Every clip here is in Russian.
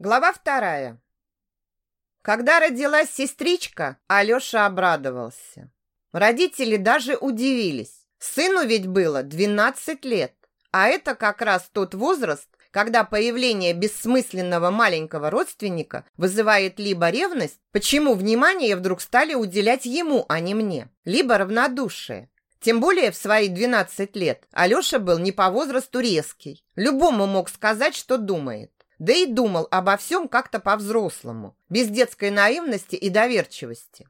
Глава вторая. Когда родилась сестричка, Алёша обрадовался. Родители даже удивились. Сыну ведь было 12 лет, а это как раз тот возраст, когда появление бессмысленного маленького родственника вызывает либо ревность, почему внимание вдруг стали уделять ему, а не мне, либо равнодушие. Тем более в свои 12 лет Алёша был не по возрасту резкий. Любому мог сказать, что думает. Да и думал обо всем как-то по-взрослому, без детской наивности и доверчивости.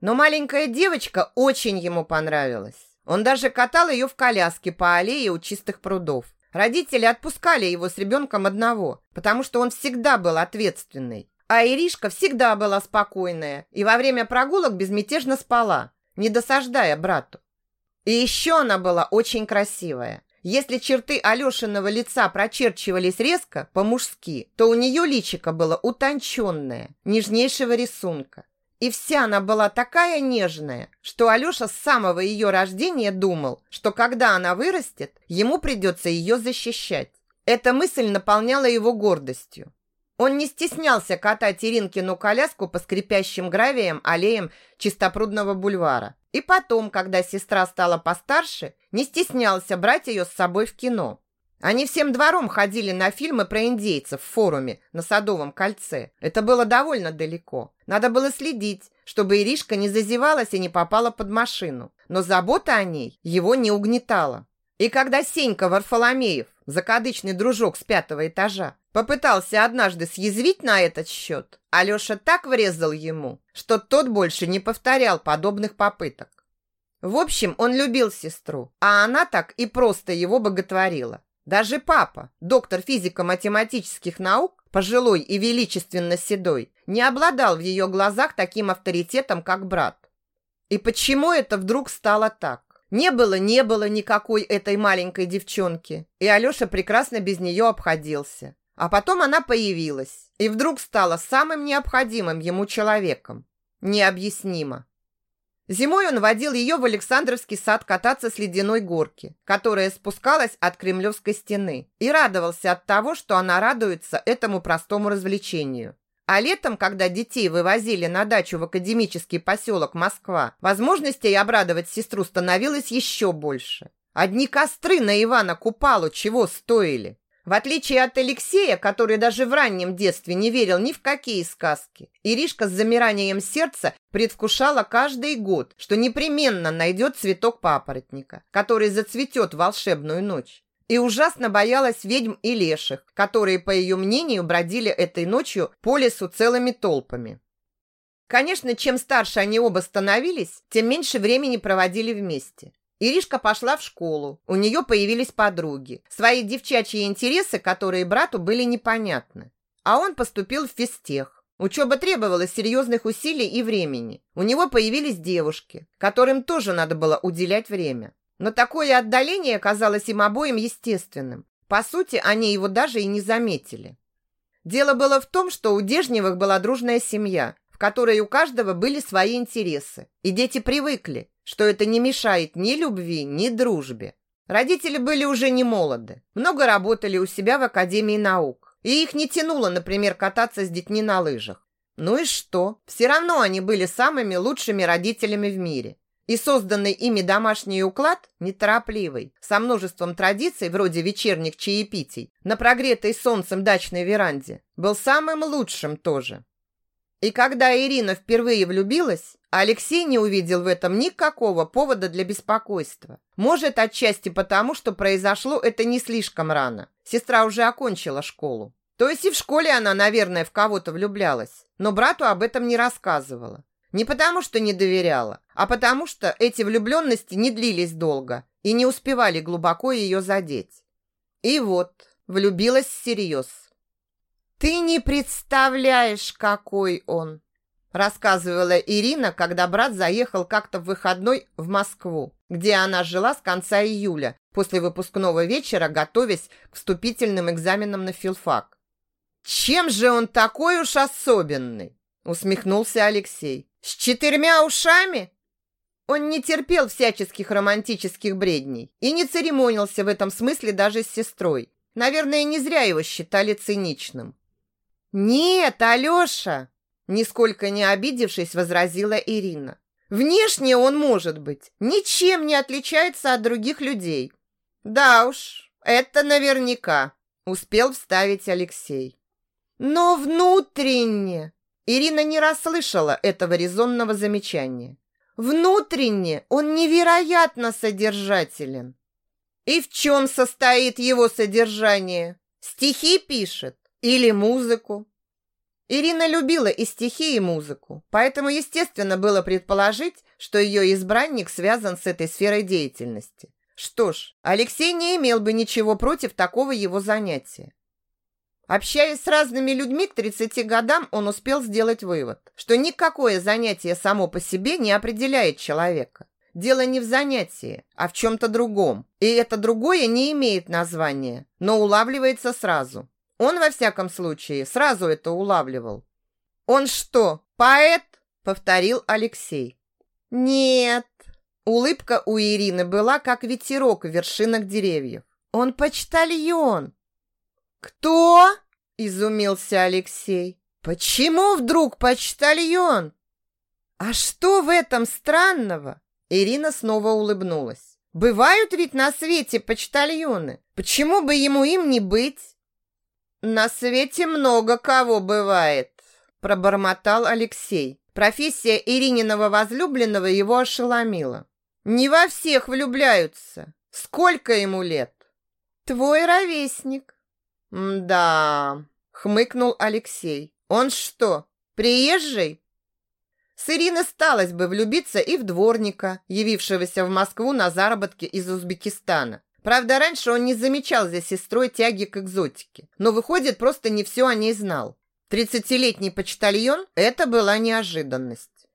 Но маленькая девочка очень ему понравилась. Он даже катал ее в коляске по аллее у чистых прудов. Родители отпускали его с ребенком одного, потому что он всегда был ответственный. А Иришка всегда была спокойная и во время прогулок безмятежно спала, не досаждая брату. И еще она была очень красивая. Если черты Алешиного лица прочерчивались резко, по-мужски, то у нее личико было утонченное, нежнейшего рисунка. И вся она была такая нежная, что Алеша с самого ее рождения думал, что когда она вырастет, ему придется ее защищать. Эта мысль наполняла его гордостью. Он не стеснялся катать Иринкину коляску по скрипящим гравиям аллеям Чистопрудного бульвара. И потом, когда сестра стала постарше, не стеснялся брать ее с собой в кино. Они всем двором ходили на фильмы про индейцев в форуме на Садовом кольце. Это было довольно далеко. Надо было следить, чтобы Иришка не зазевалась и не попала под машину. Но забота о ней его не угнетала. И когда Сенька Варфоломеев, закадычный дружок с пятого этажа, попытался однажды съязвить на этот счет, Алеша так врезал ему, что тот больше не повторял подобных попыток. В общем, он любил сестру, а она так и просто его боготворила. Даже папа, доктор физико-математических наук, пожилой и величественно седой, не обладал в ее глазах таким авторитетом, как брат. И почему это вдруг стало так? Не было, не было никакой этой маленькой девчонки, и Алёша прекрасно без нее обходился. А потом она появилась, и вдруг стала самым необходимым ему человеком. Необъяснимо. Зимой он водил ее в Александровский сад кататься с ледяной горки, которая спускалась от Кремлевской стены, и радовался от того, что она радуется этому простому развлечению. А летом, когда детей вывозили на дачу в академический поселок Москва, возможностей обрадовать сестру становилось еще больше. Одни костры на Ивана Купалу чего стоили. В отличие от Алексея, который даже в раннем детстве не верил ни в какие сказки, Иришка с замиранием сердца предвкушала каждый год, что непременно найдет цветок папоротника, который зацветет волшебную ночь. И ужасно боялась ведьм и леших, которые, по ее мнению, бродили этой ночью по лесу целыми толпами. Конечно, чем старше они оба становились, тем меньше времени проводили вместе. Иришка пошла в школу, у нее появились подруги, свои девчачьи интересы, которые брату были непонятны. А он поступил в физтех. Учеба требовала серьезных усилий и времени. У него появились девушки, которым тоже надо было уделять время. Но такое отдаление казалось им обоим естественным. По сути, они его даже и не заметили. Дело было в том, что у Дежневых была дружная семья, в которой у каждого были свои интересы, и дети привыкли, что это не мешает ни любви, ни дружбе. Родители были уже не молоды, много работали у себя в Академии наук, и их не тянуло, например, кататься с детьми на лыжах. Ну и что? Все равно они были самыми лучшими родителями в мире. И созданный ими домашний уклад, неторопливый, со множеством традиций, вроде вечерних чаепитий, на прогретой солнцем дачной веранде, был самым лучшим тоже. И когда Ирина впервые влюбилась, Алексей не увидел в этом никакого повода для беспокойства. Может, отчасти потому, что произошло это не слишком рано. Сестра уже окончила школу. То есть и в школе она, наверное, в кого-то влюблялась, но брату об этом не рассказывала. Не потому, что не доверяла, а потому, что эти влюбленности не длились долго и не успевали глубоко ее задеть. И вот, влюбилась всерьез. «Ты не представляешь, какой он!» рассказывала Ирина, когда брат заехал как-то в выходной в Москву, где она жила с конца июля, после выпускного вечера, готовясь к вступительным экзаменам на филфак. «Чем же он такой уж особенный?» Усмехнулся Алексей. «С четырьмя ушами?» Он не терпел всяческих романтических бредней и не церемонился в этом смысле даже с сестрой. Наверное, не зря его считали циничным. Нет, Алёша, нисколько не обидевшись, возразила Ирина. Внешне он, может быть, ничем не отличается от других людей. Да уж, это наверняка, успел вставить Алексей. Но внутренне Ирина не расслышала этого резонного замечания. Внутренне он невероятно содержателен. И в чем состоит его содержание? Стихи пишет или музыку? Ирина любила и стихи, и музыку, поэтому естественно было предположить, что ее избранник связан с этой сферой деятельности. Что ж, Алексей не имел бы ничего против такого его занятия. Общаясь с разными людьми к 30 годам, он успел сделать вывод, что никакое занятие само по себе не определяет человека. Дело не в занятии, а в чем-то другом. И это другое не имеет названия, но улавливается сразу. Он, во всяком случае, сразу это улавливал. «Он что, поэт?» – повторил Алексей. «Нет». Улыбка у Ирины была, как ветерок в вершинах деревьев. «Он почтальон». «Кто?» – изумился Алексей. «Почему вдруг почтальон?» «А что в этом странного?» Ирина снова улыбнулась. «Бывают ведь на свете почтальоны. Почему бы ему им не быть?» «На свете много кого бывает», – пробормотал Алексей. Профессия Ирининого возлюбленного его ошеломила. «Не во всех влюбляются. Сколько ему лет?» «Твой ровесник». «Да», – хмыкнул Алексей. «Он что, приезжий?» С Ириной сталось бы влюбиться и в дворника, явившегося в Москву на заработки из Узбекистана. Правда, раньше он не замечал за сестрой тяги к экзотике, но, выходит, просто не все о ней знал. Тридцатилетний почтальон – это была неожиданность.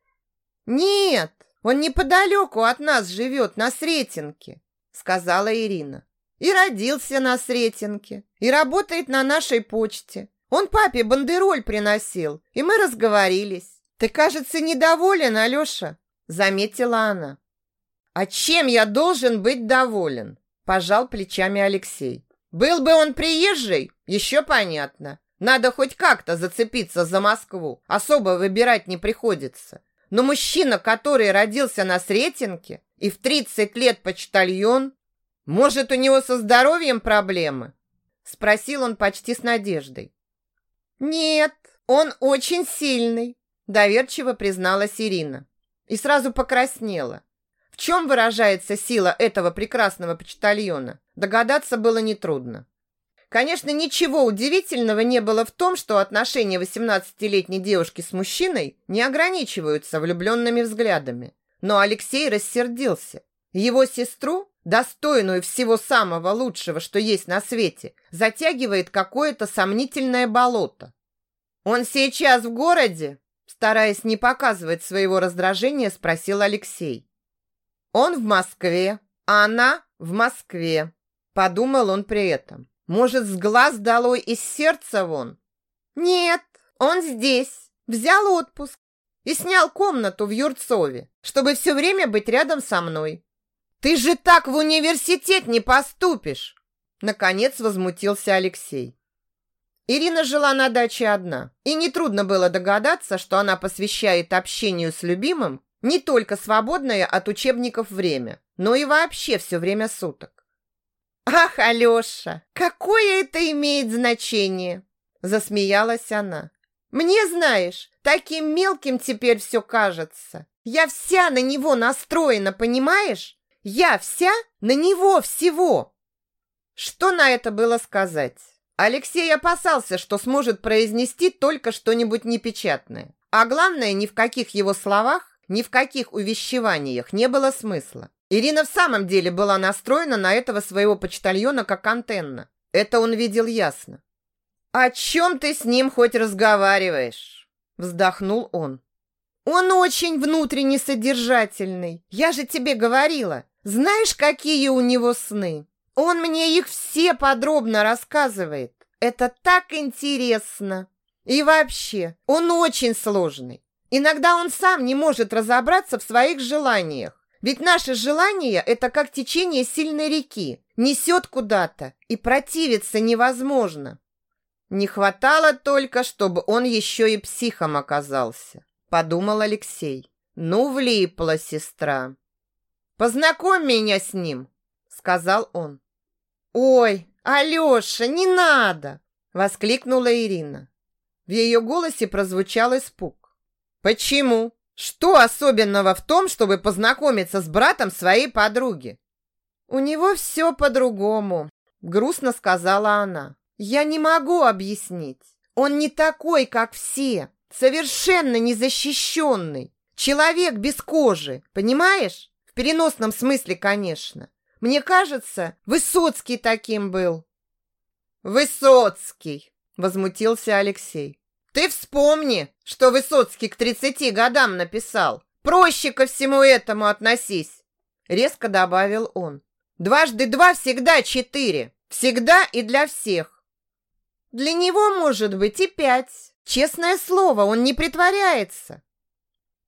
«Нет, он неподалеку от нас живет, на Сретенке», – сказала Ирина. «И родился на Сретенке, и работает на нашей почте. Он папе бандероль приносил, и мы разговорились. Ты, кажется, недоволен, Алеша», – заметила она. «А чем я должен быть доволен?» Пожал плечами Алексей. Был бы он приезжий, еще понятно. Надо хоть как-то зацепиться за Москву. Особо выбирать не приходится. Но мужчина, который родился на Сретенке и в 30 лет почтальон, может, у него со здоровьем проблемы? Спросил он почти с надеждой. Нет, он очень сильный, доверчиво призналась Ирина. И сразу покраснела. В чем выражается сила этого прекрасного почтальона, догадаться было нетрудно. Конечно, ничего удивительного не было в том, что отношения 18-летней девушки с мужчиной не ограничиваются влюбленными взглядами. Но Алексей рассердился. Его сестру, достойную всего самого лучшего, что есть на свете, затягивает какое-то сомнительное болото. «Он сейчас в городе?» Стараясь не показывать своего раздражения, спросил Алексей. Он в Москве, а она в Москве. Подумал он при этом. Может, с глаз долой из сердца вон? Нет, он здесь. Взял отпуск и снял комнату в Юрцове, чтобы все время быть рядом со мной. Ты же так в университет не поступишь. Наконец возмутился Алексей. Ирина жила на даче одна, и нетрудно было догадаться, что она посвящает общению с любимым не только свободное от учебников время, но и вообще все время суток. «Ах, Алеша, какое это имеет значение!» Засмеялась она. «Мне, знаешь, таким мелким теперь все кажется. Я вся на него настроена, понимаешь? Я вся на него всего!» Что на это было сказать? Алексей опасался, что сможет произнести только что-нибудь непечатное. А главное, ни в каких его словах ни в каких увещеваниях не было смысла. Ирина в самом деле была настроена на этого своего почтальона как антенна. Это он видел ясно. «О чем ты с ним хоть разговариваешь?» Вздохнул он. «Он очень внутренне содержательный. Я же тебе говорила. Знаешь, какие у него сны? Он мне их все подробно рассказывает. Это так интересно. И вообще, он очень сложный. Иногда он сам не может разобраться в своих желаниях. Ведь наше желание – это как течение сильной реки. Несет куда-то, и противиться невозможно. Не хватало только, чтобы он еще и психом оказался, подумал Алексей. Ну, влипла сестра. Познакомь меня с ним, сказал он. Ой, Алёша, не надо, воскликнула Ирина. В ее голосе прозвучал испуг. Почему? Что особенного в том, чтобы познакомиться с братом своей подруги? У него все по-другому, грустно сказала она. Я не могу объяснить. Он не такой, как все, совершенно незащищенный. Человек без кожи, понимаешь? Переносном смысле, конечно. Мне кажется, Высоцкий таким был. Высоцкий, возмутился Алексей. Ты вспомни, что Высоцкий к 30 годам написал. Проще ко всему этому относись, резко добавил он. Дважды два всегда четыре. Всегда и для всех. Для него, может быть, и пять. Честное слово, он не притворяется.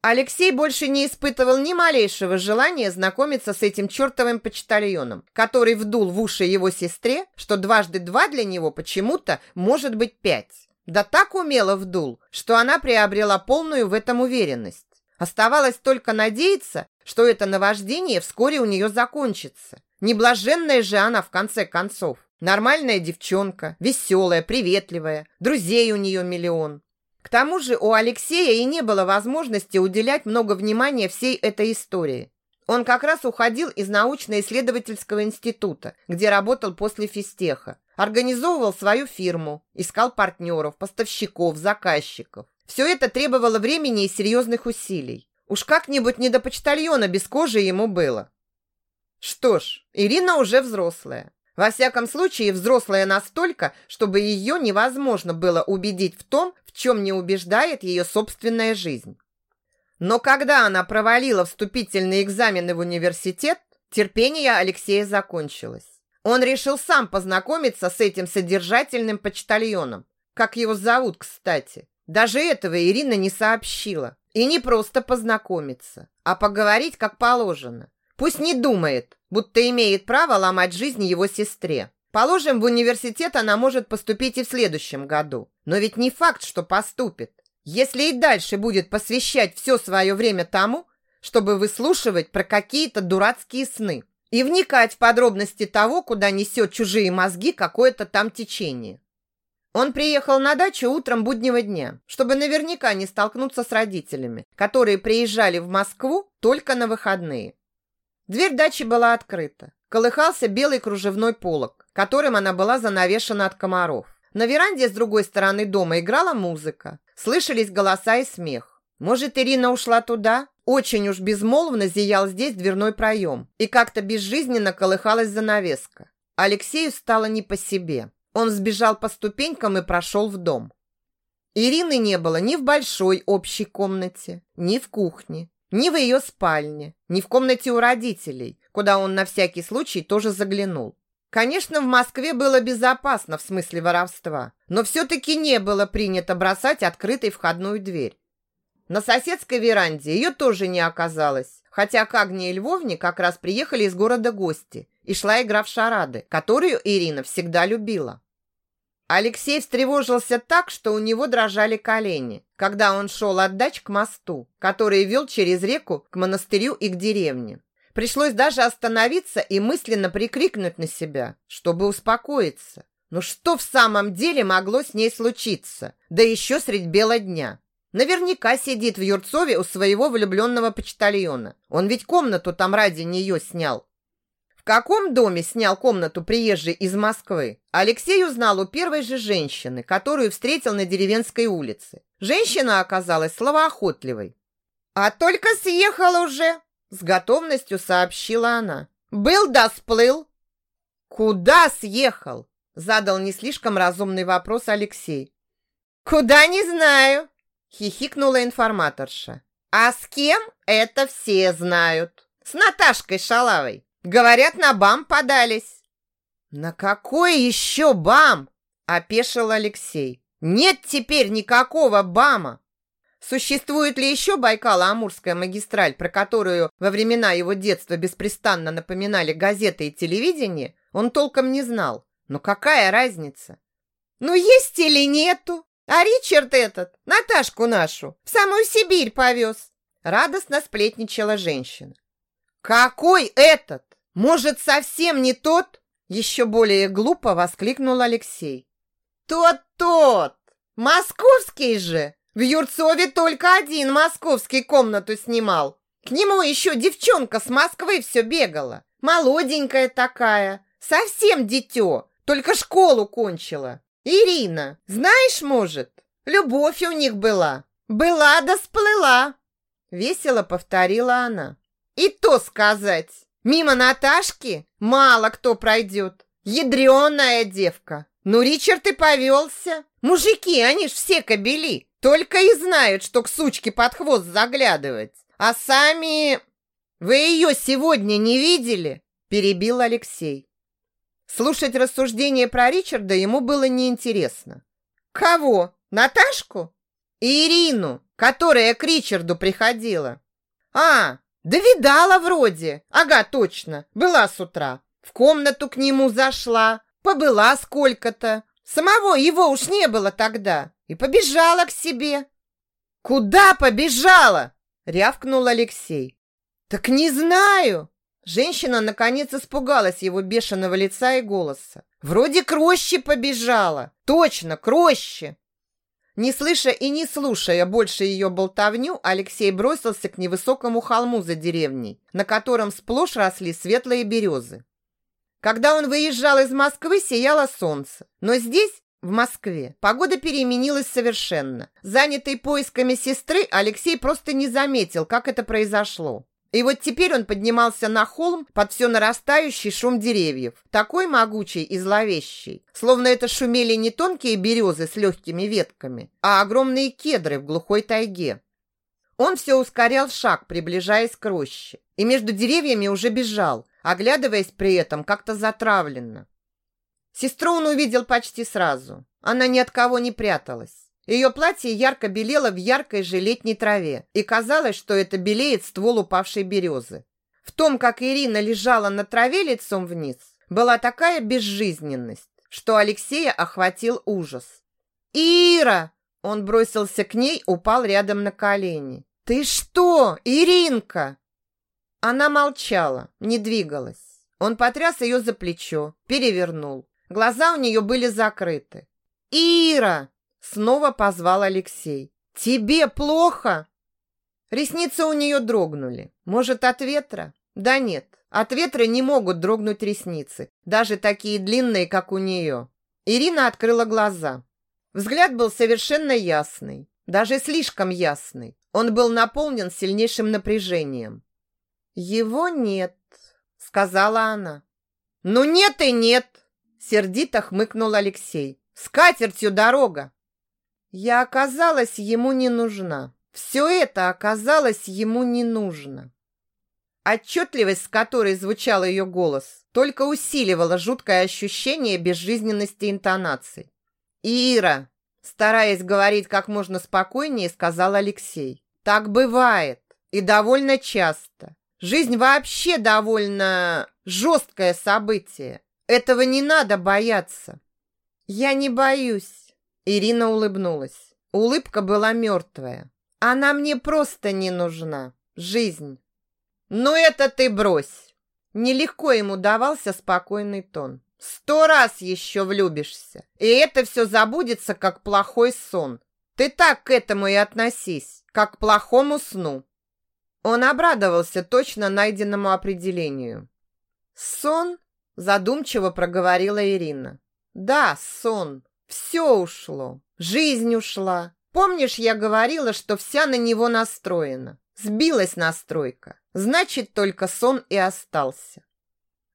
Алексей больше не испытывал ни малейшего желания знакомиться с этим чертовым почтальоном, который вдул в уши его сестре, что дважды два для него почему-то может быть пять. Да так умело вдул, что она приобрела полную в этом уверенность. Оставалось только надеяться, что это наваждение вскоре у нее закончится. Не блаженная же она в конце концов. Нормальная девчонка, веселая, приветливая, друзей у нее миллион. К тому же у Алексея и не было возможности уделять много внимания всей этой истории. Он как раз уходил из научно-исследовательского института, где работал после физтеха. Организовывал свою фирму, искал партнеров, поставщиков, заказчиков. Все это требовало времени и серьезных усилий. Уж как-нибудь не до почтальона без кожи ему было. Что ж, Ирина уже взрослая. Во всяком случае, взрослая настолько, чтобы ее невозможно было убедить в том, в чем не убеждает ее собственная жизнь. Но когда она провалила вступительные экзамены в университет, терпение Алексея закончилось. Он решил сам познакомиться с этим содержательным почтальоном. Как его зовут, кстати? Даже этого Ирина не сообщила. И не просто познакомиться, а поговорить как положено. Пусть не думает, будто имеет право ломать жизнь его сестре. Положим, в университет она может поступить и в следующем году. Но ведь не факт, что поступит. Если и дальше будет посвящать все свое время тому, чтобы выслушивать про какие-то дурацкие сны и вникать в подробности того, куда несет чужие мозги какое-то там течение. Он приехал на дачу утром буднего дня, чтобы наверняка не столкнуться с родителями, которые приезжали в Москву только на выходные. Дверь дачи была открыта. Колыхался белый кружевной полог, которым она была занавешена от комаров. На веранде с другой стороны дома играла музыка. Слышались голоса и смех. Может, Ирина ушла туда? Очень уж безмолвно зиял здесь дверной проем. И как-то безжизненно колыхалась занавеска. Алексею стало не по себе. Он сбежал по ступенькам и прошел в дом. Ирины не было ни в большой общей комнате, ни в кухне, ни в ее спальне, ни в комнате у родителей, куда он на всякий случай тоже заглянул. Конечно, в Москве было безопасно в смысле воровства, но все-таки не было принято бросать открытой входную дверь. На соседской веранде ее тоже не оказалось, хотя к Агнии Львовне как раз приехали из города гости, и шла игра в шарады, которую Ирина всегда любила. Алексей встревожился так, что у него дрожали колени, когда он шел от дач к мосту, который вел через реку к монастырю и к деревне. Пришлось даже остановиться и мысленно прикрикнуть на себя, чтобы успокоиться. Ну что в самом деле могло с ней случиться? Да еще средь бела дня. Наверняка сидит в Юрцове у своего влюбленного почтальона. Он ведь комнату там ради нее снял каком доме снял комнату приезжий из Москвы, Алексей узнал у первой же женщины, которую встретил на деревенской улице. Женщина оказалась словоохотливой. «А только съехал уже!» С готовностью сообщила она. «Был да сплыл!» «Куда съехал?» Задал не слишком разумный вопрос Алексей. «Куда не знаю!» Хихикнула информаторша. «А с кем? Это все знают. С Наташкой Шалавой. Говорят, на БАМ подались. На какой еще БАМ? Опешил Алексей. Нет теперь никакого БАМа. Существует ли еще Байкало-Амурская магистраль, про которую во времена его детства беспрестанно напоминали газеты и телевидение, он толком не знал. Но какая разница? Ну, есть или нету? А Ричард этот, Наташку нашу, в самую Сибирь повез. Радостно сплетничала женщина. Какой этот? Может, совсем не тот? Еще более глупо воскликнул Алексей. Тот-тот! Московский же! В Юрцове только один московский комнату снимал. К нему еще девчонка с Москвы все бегала. Молоденькая такая, совсем дитё, только школу кончила. Ирина, знаешь, может, любовь у них была. Была да сплыла. Весело повторила она. И то сказать, мимо Наташки мало кто пройдет. Ядреная девка. Ну, Ричард и повелся. Мужики, они ж все кобели. Только и знают, что к сучке под хвост заглядывать. А сами... Вы ее сегодня не видели? Перебил Алексей. Слушать рассуждения про Ричарда ему было неинтересно. Кого? Наташку? Ирину, которая к Ричарду приходила. А, да видала вроде. Ага, точно. Была с утра. В комнату к нему зашла. Побыла сколько-то. Самого его уж не было тогда. И побежала к себе. Куда побежала? Рявкнул Алексей. Так не знаю. Женщина, наконец, испугалась его бешеного лица и голоса. «Вроде к роще побежала! Точно, к роще!» Не слыша и не слушая больше ее болтовню, Алексей бросился к невысокому холму за деревней, на котором сплошь росли светлые березы. Когда он выезжал из Москвы, сияло солнце. Но здесь, в Москве, погода переменилась совершенно. Занятый поисками сестры, Алексей просто не заметил, как это произошло. И вот теперь он поднимался на холм под все нарастающий шум деревьев, такой могучий и зловещий, словно это шумели не тонкие березы с легкими ветками, а огромные кедры в глухой тайге. Он все ускорял шаг, приближаясь к роще, и между деревьями уже бежал, оглядываясь при этом как-то затравленно. Сестру он увидел почти сразу. Она ни от кого не пряталась. Ее платье ярко белело в яркой же летней траве, и казалось, что это белеет ствол упавшей березы. В том, как Ирина лежала на траве лицом вниз, была такая безжизненность, что Алексея охватил ужас. «Ира!» Он бросился к ней, упал рядом на колени. «Ты что, Иринка?» Она молчала, не двигалась. Он потряс ее за плечо, перевернул. Глаза у нее были закрыты. «Ира!» Снова позвал Алексей. «Тебе плохо?» Ресницы у нее дрогнули. Может, от ветра? Да нет, от ветра не могут дрогнуть ресницы, даже такие длинные, как у нее. Ирина открыла глаза. Взгляд был совершенно ясный, даже слишком ясный. Он был наполнен сильнейшим напряжением. «Его нет», — сказала она. «Ну нет и нет!» — сердито хмыкнул Алексей. «С катертью дорога!» Я оказалась ему не нужна. Все это оказалось ему не нужно. Отчетливость, с которой звучал ее голос, только усиливала жуткое ощущение безжизненности интонаций. «Ира!» Стараясь говорить как можно спокойнее, сказал Алексей. «Так бывает. И довольно часто. Жизнь вообще довольно жесткое событие. Этого не надо бояться». «Я не боюсь», Ирина улыбнулась. Улыбка была мертвая. Она мне просто не нужна. Жизнь. Ну это ты брось. Нелегко ему давался спокойный тон. Сто раз еще влюбишься, и это все забудется, как плохой сон. Ты так к этому и относись, как к плохому сну. Он обрадовался точно найденному определению. «Сон?» – задумчиво проговорила Ирина. «Да, сон. Все ушло, жизнь ушла. Помнишь, я говорила, что вся на него настроена? Сбилась настройка. Значит, только сон и остался.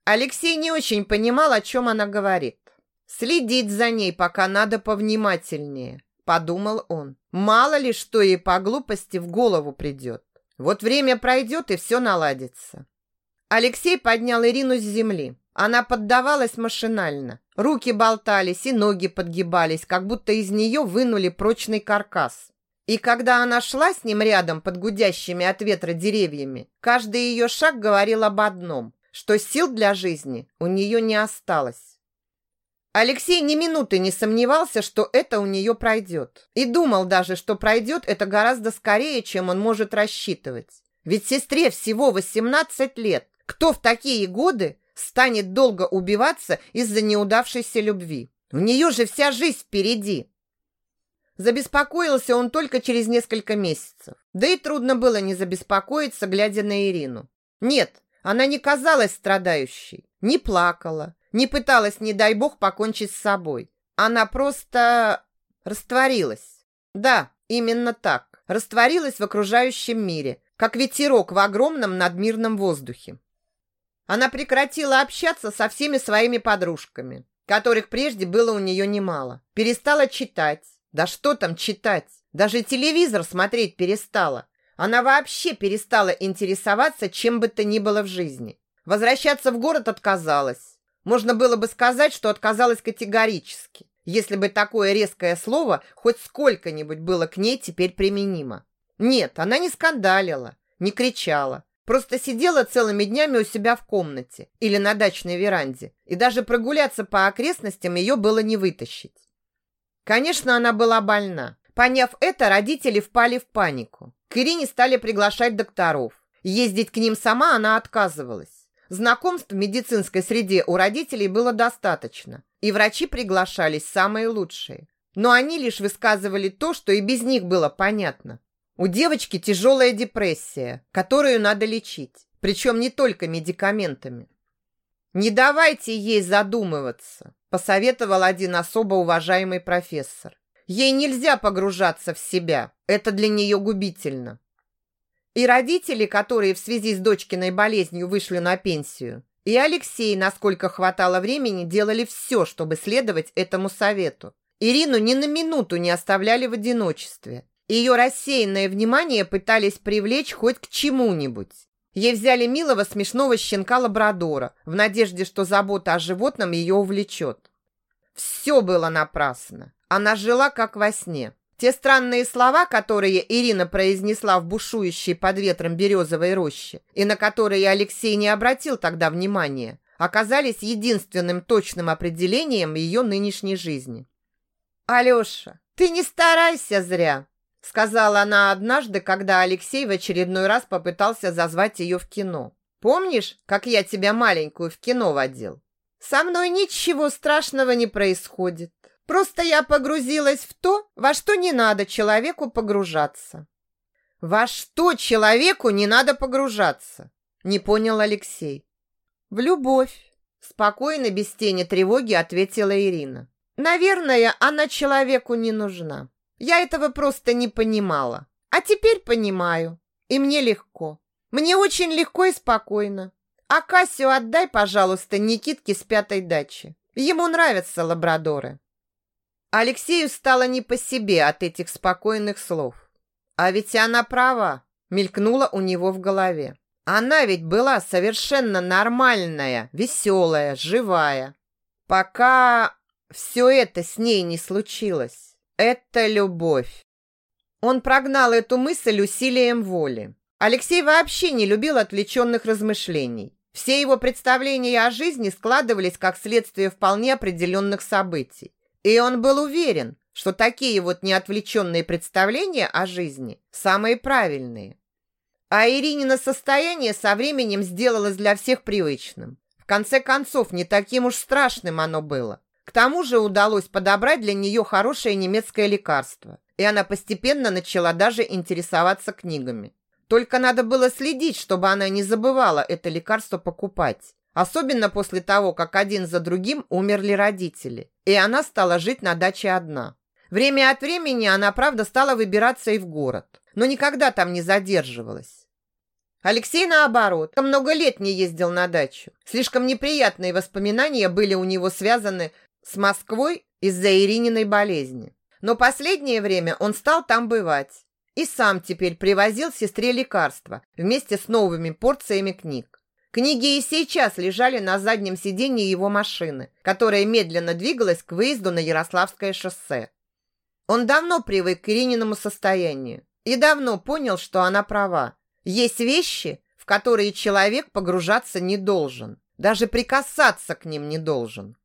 Алексей не очень понимал, о чем она говорит. Следить за ней пока надо повнимательнее, подумал он. Мало ли, что ей по глупости в голову придет. Вот время пройдет, и все наладится. Алексей поднял Ирину с земли. Она поддавалась машинально. Руки болтались и ноги подгибались, как будто из нее вынули прочный каркас. И когда она шла с ним рядом под гудящими от ветра деревьями, каждый ее шаг говорил об одном, что сил для жизни у нее не осталось. Алексей ни минуты не сомневался, что это у нее пройдет. И думал даже, что пройдет это гораздо скорее, чем он может рассчитывать. Ведь сестре всего 18 лет. Кто в такие годы станет долго убиваться из-за неудавшейся любви? У нее же вся жизнь впереди. Забеспокоился он только через несколько месяцев. Да и трудно было не забеспокоиться, глядя на Ирину. Нет, она не казалась страдающей, не плакала, не пыталась, не дай бог, покончить с собой. Она просто растворилась. Да, именно так. Растворилась в окружающем мире, как ветерок в огромном надмирном воздухе. Она прекратила общаться со всеми своими подружками, которых прежде было у нее немало. Перестала читать, да что там читать? Даже телевизор смотреть перестала. Она вообще перестала интересоваться чем бы то ни было в жизни. Возвращаться в город отказалась. Можно было бы сказать, что отказалась категорически, если бы такое резкое слово хоть сколько-нибудь было к ней теперь применимо. Нет, она не скандалила, не кричала, просто сидела целыми днями у себя в комнате или на дачной веранде, и даже прогуляться по окрестностям ее было не вытащить. Конечно, она была больна. Поняв это, родители впали в панику. К Ирине стали приглашать докторов. Ездить к ним сама она отказывалась. Знакомств в медицинской среде у родителей было достаточно, и врачи приглашались самые лучшие. Но они лишь высказывали то, что и без них было понятно. У девочки тяжелая депрессия, которую надо лечить, причем не только медикаментами. Не давайте ей задумываться, посоветовал один особо уважаемый профессор. Ей нельзя погружаться в себя. Это для нее губительно. И родители, которые в связи с дочкиной болезнью вышли на пенсию, и Алексей, насколько хватало времени, делали все, чтобы следовать этому совету. Ирину ни на минуту не оставляли в одиночестве. Ее рассеянное внимание пытались привлечь хоть к чему-нибудь. Ей взяли милого смешного щенка-лабрадора в надежде, что забота о животном ее увлечет. Все было напрасно. Она жила как во сне. Те странные слова, которые Ирина произнесла в бушующей под ветром березовой роще, и на которые Алексей не обратил тогда внимания, оказались единственным точным определением ее нынешней жизни. «Алеша, ты не старайся зря!» Сказала она однажды, когда Алексей в очередной раз попытался зазвать ее в кино. Помнишь, как я тебя маленькую в кино водил? Со мной ничего страшного не происходит. Просто я погрузилась в то, во что не надо человеку погружаться. Во что человеку не надо погружаться? Не понял Алексей. В любовь, спокойно, без тени тревоги ответила Ирина. Наверное, она человеку не нужна. Я этого просто не понимала. А теперь понимаю. И мне легко. Мне очень легко и спокойно. А Кассию отдай, пожалуйста, Никитке с пятой дачи. Ему нравятся лабрадоры. Алексею стало не по себе от этих спокойных слов. А ведь она права, мелькнула у него в голове. Она ведь была совершенно нормальная, веселая, живая. Пока все это с ней не случилось. Это любовь. Он прогнал эту мысль усилием воли. Алексей вообще не любил отвлеченных размышлений. Все его представления о жизни складывались как следствие вполне определенных событий. И он был уверен, что такие вот неотвлеченные представления о жизни самые правильные. А Иринина состояние со временем сделалось для всех привычным. В конце концов, не таким уж страшным оно было. К тому же удалось подобрать для нее хорошее немецкое лекарство, и она постепенно начала даже интересоваться книгами. Только надо было следить, чтобы она не забывала это лекарство покупать. Особенно после того, как один за другим умерли родители, и она стала жить на даче одна. Время от времени она, правда, стала выбираться и в город, но никогда там не задерживалась. Алексей, наоборот, много лет не ездил на дачу. Слишком неприятные воспоминания были у него связаны с Москвой из-за Ирининой болезни. Но последнее время он стал там бывать. И сам теперь привозил сестре лекарства вместе с новыми порциями книг. Книги и сейчас лежали на заднем сиденье его машины, которая медленно двигалась к выезду на Ярославское шоссе. Он давно привык к Ирининому состоянию и давно понял, что она права. Есть вещи, в которые человек погружаться не должен, даже прикасаться к ним не должен.